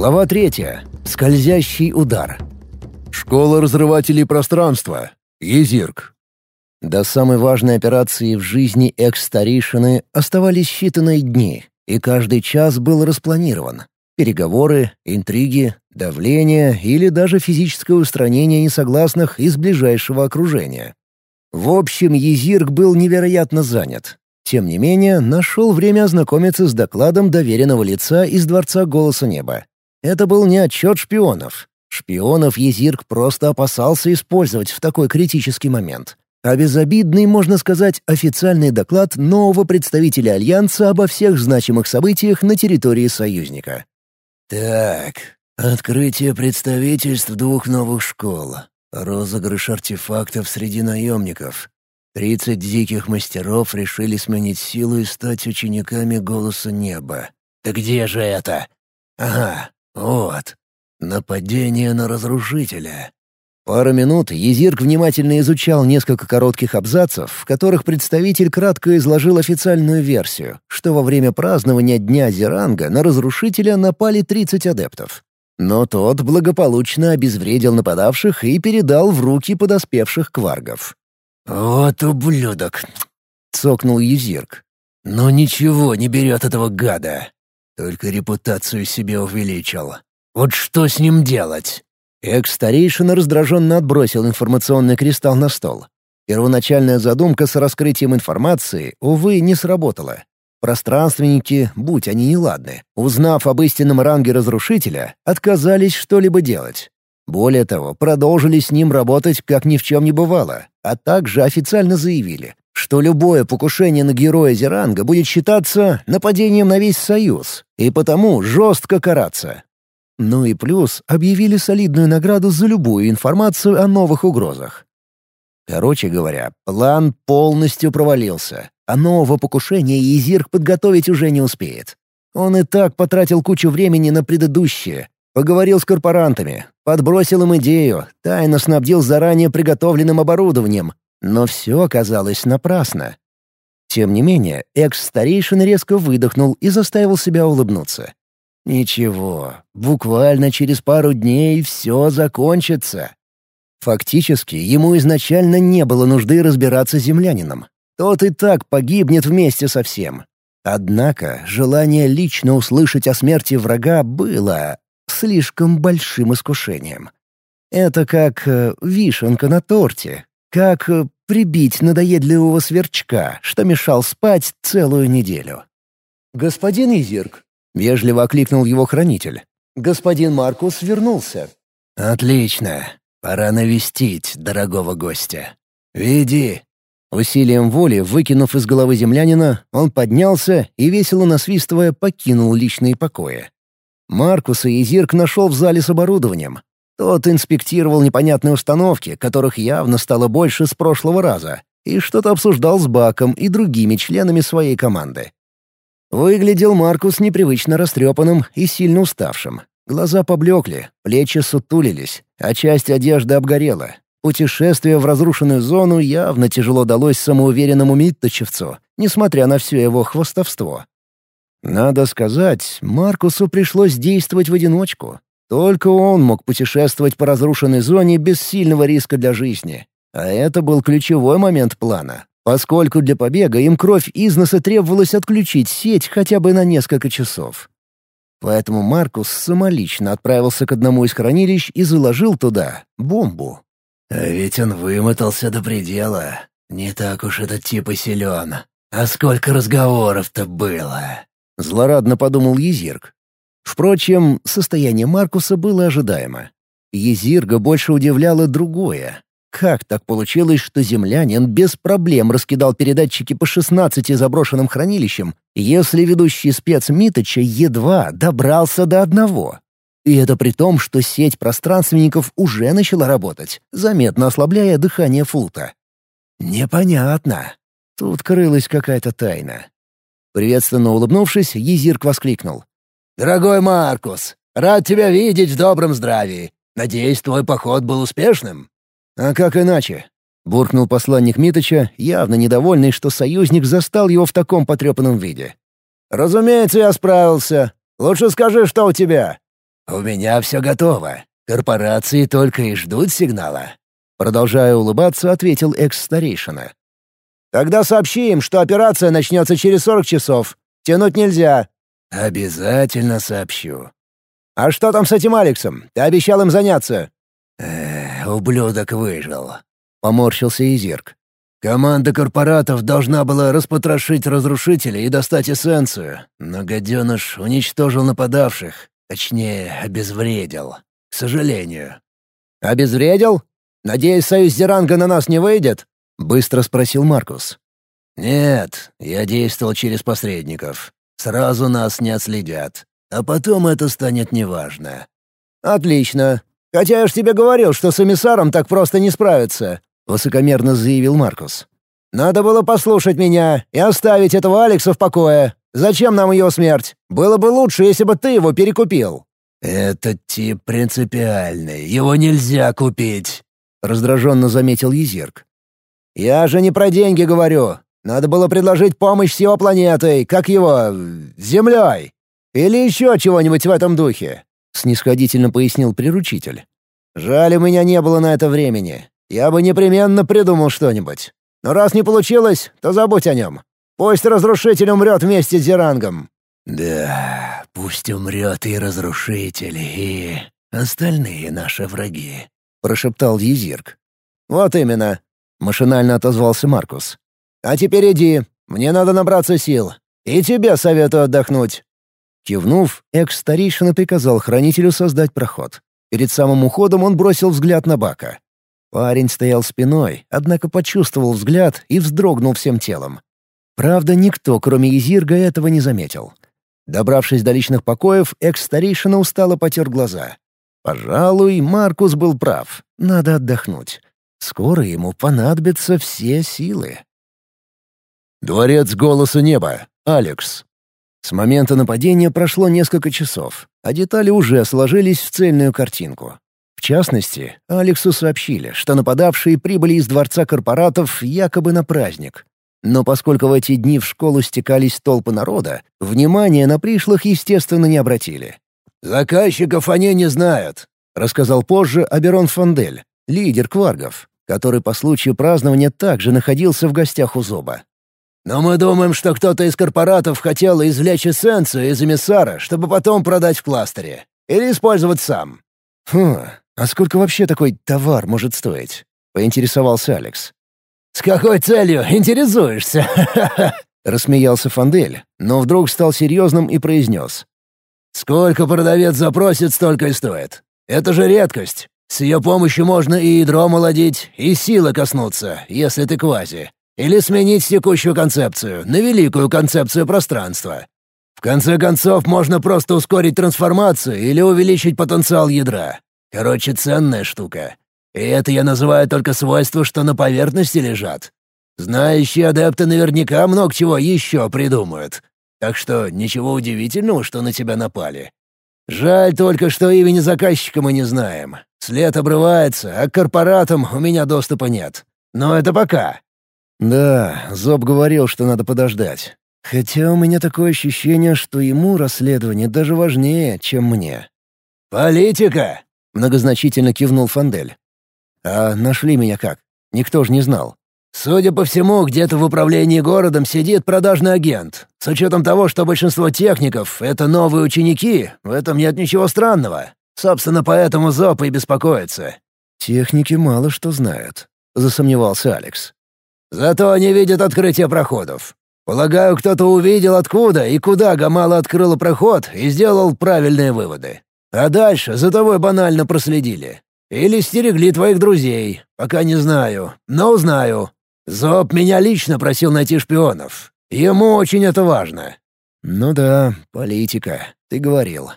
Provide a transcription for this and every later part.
Глава третья. Скользящий удар. Школа разрывателей пространства. Езирк. До самой важной операции в жизни экс-старейшины оставались считанные дни, и каждый час был распланирован. Переговоры, интриги, давление или даже физическое устранение несогласных из ближайшего окружения. В общем, Езирк был невероятно занят. Тем не менее, нашел время ознакомиться с докладом доверенного лица из Дворца Голоса Неба. Это был не отчет шпионов. Шпионов Езирк просто опасался использовать в такой критический момент. А безобидный, можно сказать, официальный доклад нового представителя Альянса обо всех значимых событиях на территории союзника. «Так, открытие представительств двух новых школ. Розыгрыш артефактов среди наемников. Тридцать диких мастеров решили сменить силу и стать учениками Голоса Неба. «Да где же это?» «Ага, вот. Нападение на разрушителя. Пару минут Езирк внимательно изучал несколько коротких абзацев, в которых представитель кратко изложил официальную версию, что во время празднования Дня Зеранга на разрушителя напали 30 адептов. Но тот благополучно обезвредил нападавших и передал в руки подоспевших кваргов. «Вот ублюдок!» — цокнул Езирк. «Но ничего не берет этого гада. Только репутацию себе увеличил. Вот что с ним делать?» Экс-старейшина раздраженно отбросил информационный кристалл на стол. Первоначальная задумка с раскрытием информации, увы, не сработала. Пространственники, будь они неладны, узнав об истинном ранге разрушителя, отказались что-либо делать. Более того, продолжили с ним работать, как ни в чем не бывало, а также официально заявили, что любое покушение на героя Зеранга будет считаться нападением на весь Союз и потому жестко караться. Ну и плюс объявили солидную награду за любую информацию о новых угрозах. Короче говоря, план полностью провалился, а нового покушения Изирк подготовить уже не успеет. Он и так потратил кучу времени на предыдущее, поговорил с корпорантами, подбросил им идею, тайно снабдил заранее приготовленным оборудованием, но все оказалось напрасно. Тем не менее, экс-старейшин резко выдохнул и заставил себя улыбнуться. «Ничего, буквально через пару дней все закончится». Фактически, ему изначально не было нужды разбираться с землянином. Тот и так погибнет вместе со всем. Однако желание лично услышать о смерти врага было слишком большим искушением. Это как э, вишенка на торте, как э, прибить надоедливого сверчка, что мешал спать целую неделю. «Господин Изирк», — вежливо окликнул его хранитель, — «господин Маркус вернулся». «Отлично. Пора навестить дорогого гостя. Веди». Усилием воли, выкинув из головы землянина, он поднялся и, весело насвистывая, покинул личные покои. Маркуса Изирк нашел в зале с оборудованием, тот инспектировал непонятные установки, которых явно стало больше с прошлого раза, и что-то обсуждал с Баком и другими членами своей команды. Выглядел Маркус непривычно растрепанным и сильно уставшим. Глаза поблекли, плечи сутулились, а часть одежды обгорела. Путешествие в разрушенную зону явно тяжело далось самоуверенному Митточевцу, несмотря на все его хвостовство. Надо сказать, Маркусу пришлось действовать в одиночку. Только он мог путешествовать по разрушенной зоне без сильного риска для жизни. А это был ключевой момент плана, поскольку для побега им кровь из носа требовалось отключить сеть хотя бы на несколько часов. Поэтому Маркус самолично отправился к одному из хранилищ и заложил туда бомбу. А ведь он вымотался до предела. Не так уж этот тип и силен. А сколько разговоров-то было? Злорадно подумал Езирк. Впрочем, состояние Маркуса было ожидаемо. Езирга больше удивляло другое. Как так получилось, что землянин без проблем раскидал передатчики по 16 заброшенным хранилищам, если ведущий спец Миточа едва добрался до одного? И это при том, что сеть пространственников уже начала работать, заметно ослабляя дыхание флута. Непонятно. Тут крылась какая-то тайна. Приветственно улыбнувшись, Езирк воскликнул. «Дорогой Маркус, рад тебя видеть в добром здравии. Надеюсь, твой поход был успешным?» «А как иначе?» — буркнул посланник Миточа, явно недовольный, что союзник застал его в таком потрепанном виде. «Разумеется, я справился. Лучше скажи, что у тебя». у меня все готово. Корпорации только и ждут сигнала». Продолжая улыбаться, ответил экс-старейшина. «Тогда сообщи им, что операция начнется через сорок часов. Тянуть нельзя». «Обязательно сообщу». «А что там с этим Алексом? Ты обещал им заняться». «Эх, ублюдок выжил», — поморщился Изирк. «Команда корпоратов должна была распотрошить разрушителей и достать эссенцию, но гаденыш уничтожил нападавших, точнее, обезвредил. К сожалению». «Обезвредил? Надеюсь, союз Зеранга на нас не выйдет?» — быстро спросил Маркус. «Нет, я действовал через посредников. Сразу нас не отследят. А потом это станет неважно». «Отлично. Хотя я ж тебе говорил, что с эмиссаром так просто не справиться», — высокомерно заявил Маркус. «Надо было послушать меня и оставить этого Алекса в покое. Зачем нам ее смерть? Было бы лучше, если бы ты его перекупил». «Этот тип принципиальный, его нельзя купить», — раздраженно заметил Езерк. «Я же не про деньги говорю. Надо было предложить помощь с его планетой, как его... Землей. Или еще чего-нибудь в этом духе», — снисходительно пояснил приручитель. «Жаль, у меня не было на это времени. Я бы непременно придумал что-нибудь. Но раз не получилось, то забудь о нем. Пусть разрушитель умрет вместе с Зерангом». «Да, пусть умрет и разрушитель, и остальные наши враги», — прошептал Езирк. «Вот именно», — машинально отозвался Маркус. «А теперь иди, мне надо набраться сил. И тебе советую отдохнуть». Кивнув, экс-старейшина приказал хранителю создать проход. Перед самым уходом он бросил взгляд на Бака. Парень стоял спиной, однако почувствовал взгляд и вздрогнул всем телом. Правда, никто, кроме Изирга, этого не заметил. Добравшись до личных покоев, экс-старейшина устало потер глаза. Пожалуй, Маркус был прав. Надо отдохнуть. Скоро ему понадобятся все силы. Дворец голоса неба. Алекс. С момента нападения прошло несколько часов, а детали уже сложились в цельную картинку. В частности, Алексу сообщили, что нападавшие прибыли из дворца корпоратов якобы на праздник. Но поскольку в эти дни в школу стекались толпы народа, внимания на пришлых, естественно, не обратили. «Заказчиков они не знают», — рассказал позже Аберон Фандель, лидер кваргов, который по случаю празднования также находился в гостях у Зоба. Но мы думаем, что кто-то из корпоратов хотел извлечь эссенцию из эмиссара, чтобы потом продать в кластере. Или использовать сам». «Хм, а сколько вообще такой товар может стоить?» — поинтересовался Алекс. «С какой целью интересуешься?» — рассмеялся Фандель, но вдруг стал серьезным и произнес. «Сколько продавец запросит, столько и стоит. Это же редкость. С ее помощью можно и ядро молодить, и силы коснуться, если ты квази. Или сменить текущую концепцию на великую концепцию пространства. В конце концов, можно просто ускорить трансформацию или увеличить потенциал ядра. Короче, ценная штука. И это я называю только свойства, что на поверхности лежат. Знающие адепты наверняка много чего еще придумают. Так что ничего удивительного, что на тебя напали. Жаль только, что имени заказчика мы не знаем. След обрывается, а к корпоратам у меня доступа нет. Но это пока. Да, Зоб говорил, что надо подождать. Хотя у меня такое ощущение, что ему расследование даже важнее, чем мне. «Политика!» — многозначительно кивнул Фандель. «А нашли меня как? Никто же не знал». «Судя по всему, где-то в управлении городом сидит продажный агент. С учетом того, что большинство техников — это новые ученики, в этом нет ничего странного. Собственно, поэтому ЗОП и беспокоится». «Техники мало что знают», — засомневался Алекс. Зато они видят открытие проходов. Полагаю, кто-то увидел, откуда и куда Гамала открыла проход и сделал правильные выводы. А дальше за тобой банально проследили. Или стерегли твоих друзей, пока не знаю, но узнаю. Зоб меня лично просил найти шпионов. Ему очень это важно». «Ну да, политика, ты говорил».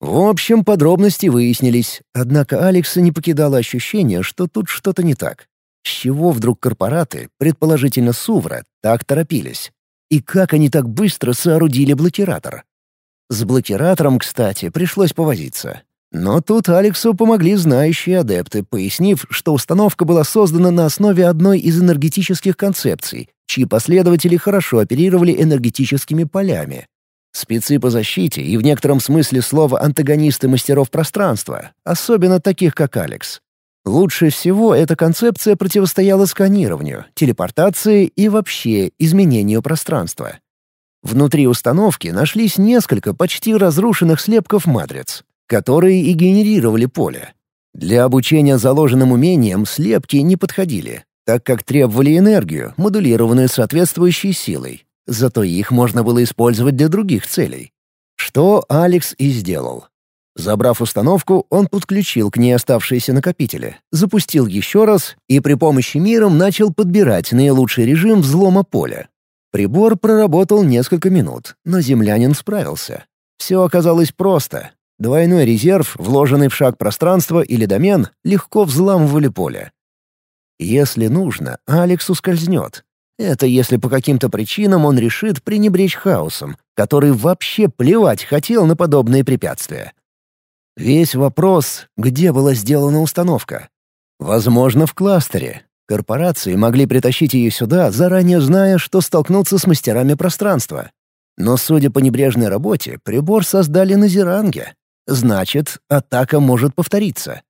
В общем, подробности выяснились, однако Алекса не покидало ощущение, что тут что-то не так. С чего вдруг корпораты, предположительно Сувра, так торопились? И как они так быстро соорудили блокиратор? С блокиратором, кстати, пришлось повозиться. Но тут Алексу помогли знающие адепты, пояснив, что установка была создана на основе одной из энергетических концепций, чьи последователи хорошо оперировали энергетическими полями. Спецы по защите и в некотором смысле слова антагонисты мастеров пространства, особенно таких как Алекс. Лучше всего эта концепция противостояла сканированию, телепортации и вообще изменению пространства. Внутри установки нашлись несколько почти разрушенных слепков матриц, которые и генерировали поле. Для обучения заложенным умениям слепки не подходили, так как требовали энергию, модулированную соответствующей силой. Зато их можно было использовать для других целей. Что Алекс и сделал. Забрав установку, он подключил к ней оставшиеся накопители, запустил еще раз и при помощи миром начал подбирать наилучший режим взлома поля. Прибор проработал несколько минут, но землянин справился. Все оказалось просто. Двойной резерв, вложенный в шаг пространства или домен, легко взламывали поле. Если нужно, Алекс ускользнет, это если по каким-то причинам он решит пренебречь хаосом, который вообще плевать хотел на подобные препятствия. Весь вопрос, где была сделана установка. Возможно, в кластере. Корпорации могли притащить ее сюда, заранее зная, что столкнутся с мастерами пространства. Но, судя по небрежной работе, прибор создали на Зеранге. Значит, атака может повториться.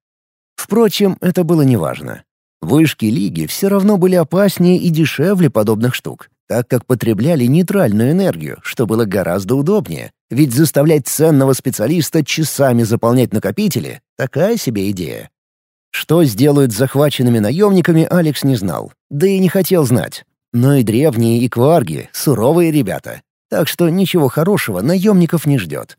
Впрочем, это было неважно. Вышки Лиги все равно были опаснее и дешевле подобных штук, так как потребляли нейтральную энергию, что было гораздо удобнее, ведь заставлять ценного специалиста часами заполнять накопители — такая себе идея. Что сделают с захваченными наемниками, Алекс не знал, да и не хотел знать. Но и древние, и кварги — суровые ребята, так что ничего хорошего наемников не ждет.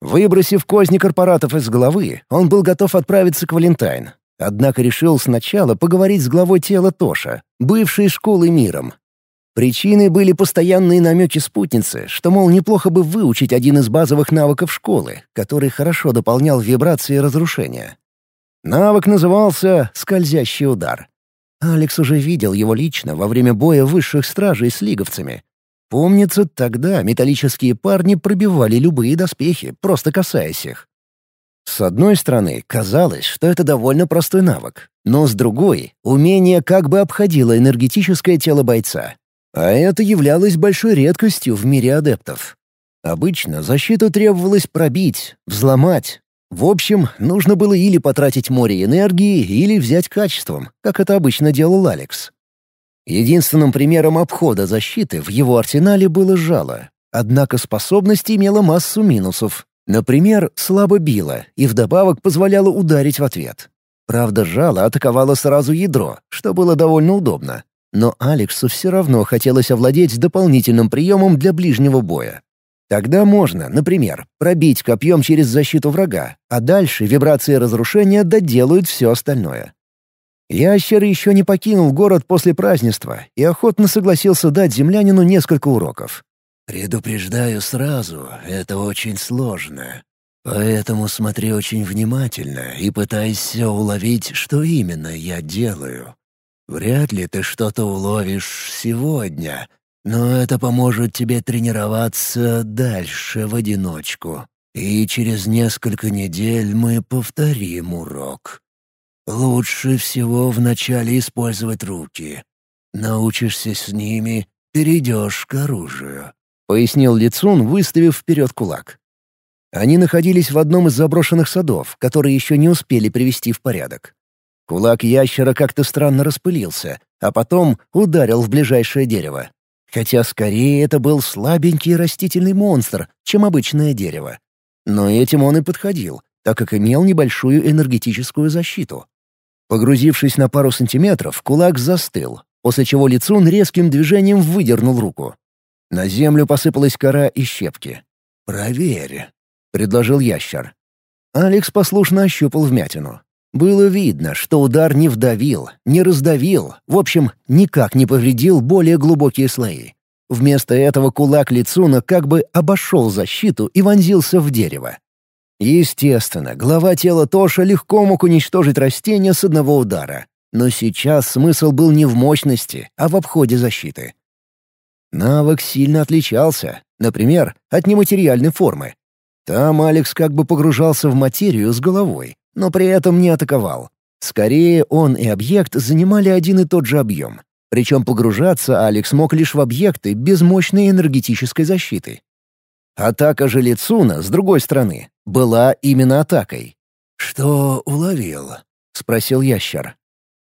Выбросив козни корпоратов из головы, он был готов отправиться к Валентайн, Однако решил сначала поговорить с главой тела Тоша, бывшей школы миром. Причиной были постоянные намеки спутницы, что, мол, неплохо бы выучить один из базовых навыков школы, который хорошо дополнял вибрации разрушения. Навык назывался «скользящий удар». Алекс уже видел его лично во время боя высших стражей с лиговцами. Помнится, тогда металлические парни пробивали любые доспехи, просто касаясь их. С одной стороны, казалось, что это довольно простой навык, но с другой — умение как бы обходило энергетическое тело бойца. А это являлось большой редкостью в мире адептов. Обычно защиту требовалось пробить, взломать. В общем, нужно было или потратить море энергии, или взять качеством, как это обычно делал Алекс. Единственным примером обхода защиты в его арсенале было жало, однако способность имела массу минусов, Например, слабо била и вдобавок позволяла ударить в ответ. Правда, жало атаковало сразу ядро, что было довольно удобно. Но Алексу все равно хотелось овладеть дополнительным приемом для ближнего боя. Тогда можно, например, пробить копьем через защиту врага, а дальше вибрации разрушения доделают все остальное. Ящер еще не покинул город после празднества и охотно согласился дать землянину несколько уроков. «Предупреждаю сразу, это очень сложно. Поэтому смотри очень внимательно и пытайся уловить, что именно я делаю. Вряд ли ты что-то уловишь сегодня, но это поможет тебе тренироваться дальше в одиночку. И через несколько недель мы повторим урок. Лучше всего вначале использовать руки. Научишься с ними, перейдешь к оружию. — пояснил Лицун, выставив вперед кулак. Они находились в одном из заброшенных садов, которые еще не успели привести в порядок. Кулак ящера как-то странно распылился, а потом ударил в ближайшее дерево. Хотя скорее это был слабенький растительный монстр, чем обычное дерево. Но этим он и подходил, так как имел небольшую энергетическую защиту. Погрузившись на пару сантиметров, кулак застыл, после чего Лицун резким движением выдернул руку. На землю посыпалась кора и щепки. «Проверь», — предложил ящер. Алекс послушно ощупал вмятину. Было видно, что удар не вдавил, не раздавил, в общем, никак не повредил более глубокие слои. Вместо этого кулак Лицуна как бы обошел защиту и вонзился в дерево. Естественно, глава тела Тоша легко мог уничтожить растение с одного удара. Но сейчас смысл был не в мощности, а в обходе защиты. Навык сильно отличался, например, от нематериальной формы. Там Алекс как бы погружался в материю с головой, но при этом не атаковал. Скорее, он и объект занимали один и тот же объем. Причем погружаться Алекс мог лишь в объекты без мощной энергетической защиты. Атака же Лицуна, с другой стороны, была именно атакой. «Что уловил?» — спросил ящер.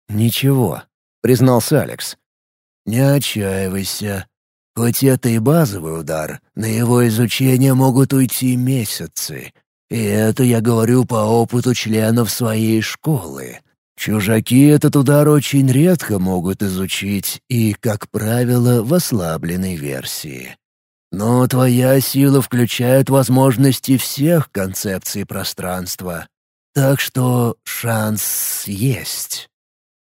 «Ничего», — признался Алекс. «Не отчаивайся. Хоть это и базовый удар, на его изучение могут уйти месяцы. И это я говорю по опыту членов своей школы. Чужаки этот удар очень редко могут изучить и, как правило, в ослабленной версии. Но твоя сила включает возможности всех концепций пространства. Так что шанс есть.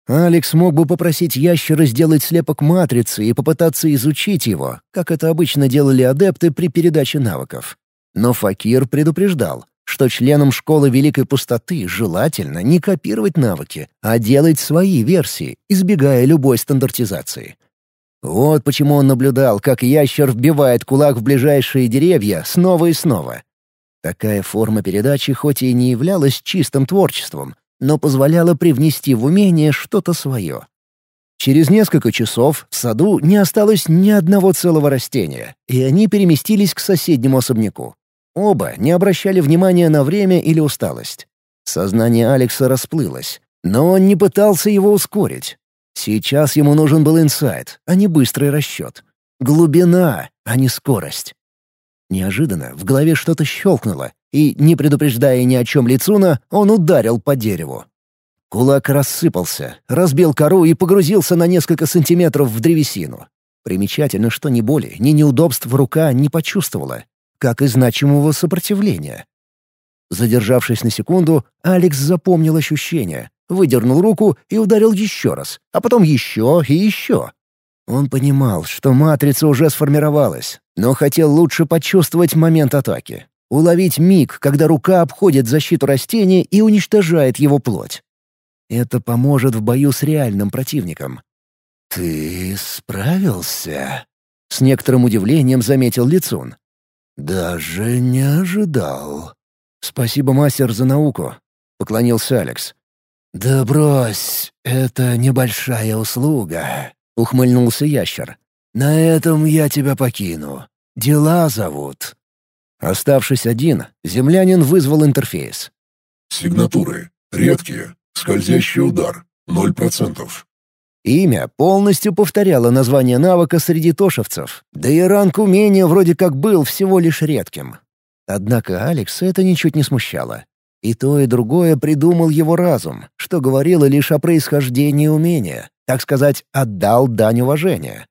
Алекс мог бы попросить ящера сделать слепок матрицы и попытаться изучить его, как это обычно делали адепты при передаче навыков. Но Факир предупреждал, что членам школы Великой Пустоты желательно не копировать навыки, а делать свои версии, избегая любой стандартизации. Вот почему он наблюдал, как ящер вбивает кулак в ближайшие деревья снова и снова. Такая форма передачи хоть и не являлась чистым творчеством, но позволяла привнести в умение что-то свое. Через несколько часов в саду не осталось ни одного целого растения, и они переместились к соседнему особняку. Оба не обращали внимания на время или усталость. Сознание Алекса расплылось, но он не пытался его ускорить. Сейчас ему нужен был инсайт, а не быстрый расчет. Глубина, а не скорость. Неожиданно в голове что-то щелкнуло, и, не предупреждая ни о чем Лицуна, он ударил по дереву. Кулак рассыпался, разбил кору и погрузился на несколько сантиметров в древесину. Примечательно, что ни боли, ни неудобств рука не почувствовала, как и значимого сопротивления. Задержавшись на секунду, Алекс запомнил ощущение, выдернул руку и ударил еще раз, а потом еще и еще. Он понимал, что матрица уже сформировалась, но хотел лучше почувствовать момент атаки. Уловить миг, когда рука обходит защиту растения и уничтожает его плоть. Это поможет в бою с реальным противником. «Ты справился?» — с некоторым удивлением заметил Лицун. «Даже не ожидал». «Спасибо, мастер, за науку», — поклонился Алекс. «Да брось, это небольшая услуга», — ухмыльнулся ящер. «На этом я тебя покину. Дела зовут». Оставшись один, землянин вызвал интерфейс. «Сигнатуры. Редкие. Скользящий удар. Ноль процентов. Имя полностью повторяло название навыка среди тошевцев, да и ранг умения вроде как был всего лишь редким. Однако Алекса это ничуть не смущало. И то, и другое придумал его разум, что говорило лишь о происхождении умения, так сказать, отдал дань уважения.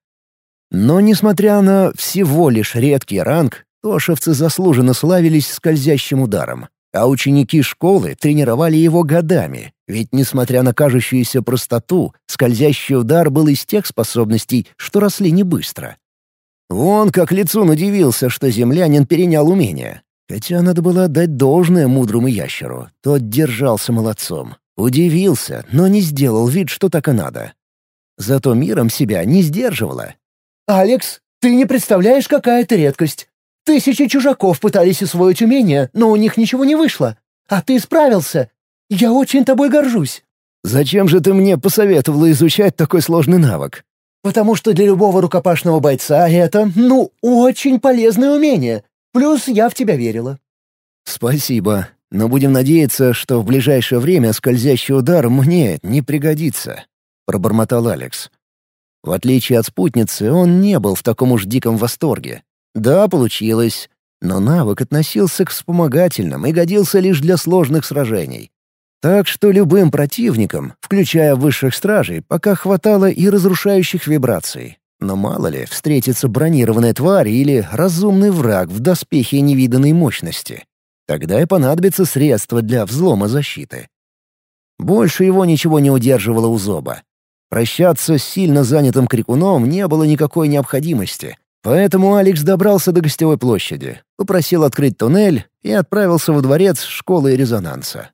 Но, несмотря на всего лишь редкий ранг, тошевцы заслуженно славились скользящим ударом, а ученики школы тренировали его годами, ведь, несмотря на кажущуюся простоту, скользящий удар был из тех способностей, что росли не быстро. Вон как Лицун удивился, что землянин перенял умение. Хотя надо было отдать должное мудрому ящеру. Тот держался молодцом. Удивился, но не сделал вид, что так и надо. Зато миром себя не сдерживала. «Алекс, ты не представляешь, какая это редкость. Тысячи чужаков пытались освоить умение, но у них ничего не вышло. А ты справился. Я очень тобой горжусь». «Зачем же ты мне посоветовала изучать такой сложный навык?» «Потому что для любого рукопашного бойца это, ну, очень полезное умение. Плюс я в тебя верила». «Спасибо, но будем надеяться, что в ближайшее время скользящий удар мне не пригодится», — пробормотал Алекс. В отличие от спутницы, он не был в таком уж диком восторге. Да, получилось, но навык относился к вспомогательным и годился лишь для сложных сражений. Так что любым противникам, включая высших стражей, пока хватало и разрушающих вибраций. Но мало ли, встретится бронированная тварь или разумный враг в доспехе невиданной мощности. Тогда и понадобится средство для взлома защиты. Больше его ничего не удерживало у зоба. Прощаться с сильно занятым крикуном не было никакой необходимости, поэтому Алекс добрался до гостевой площади, попросил открыть туннель и отправился во дворец школы резонанса.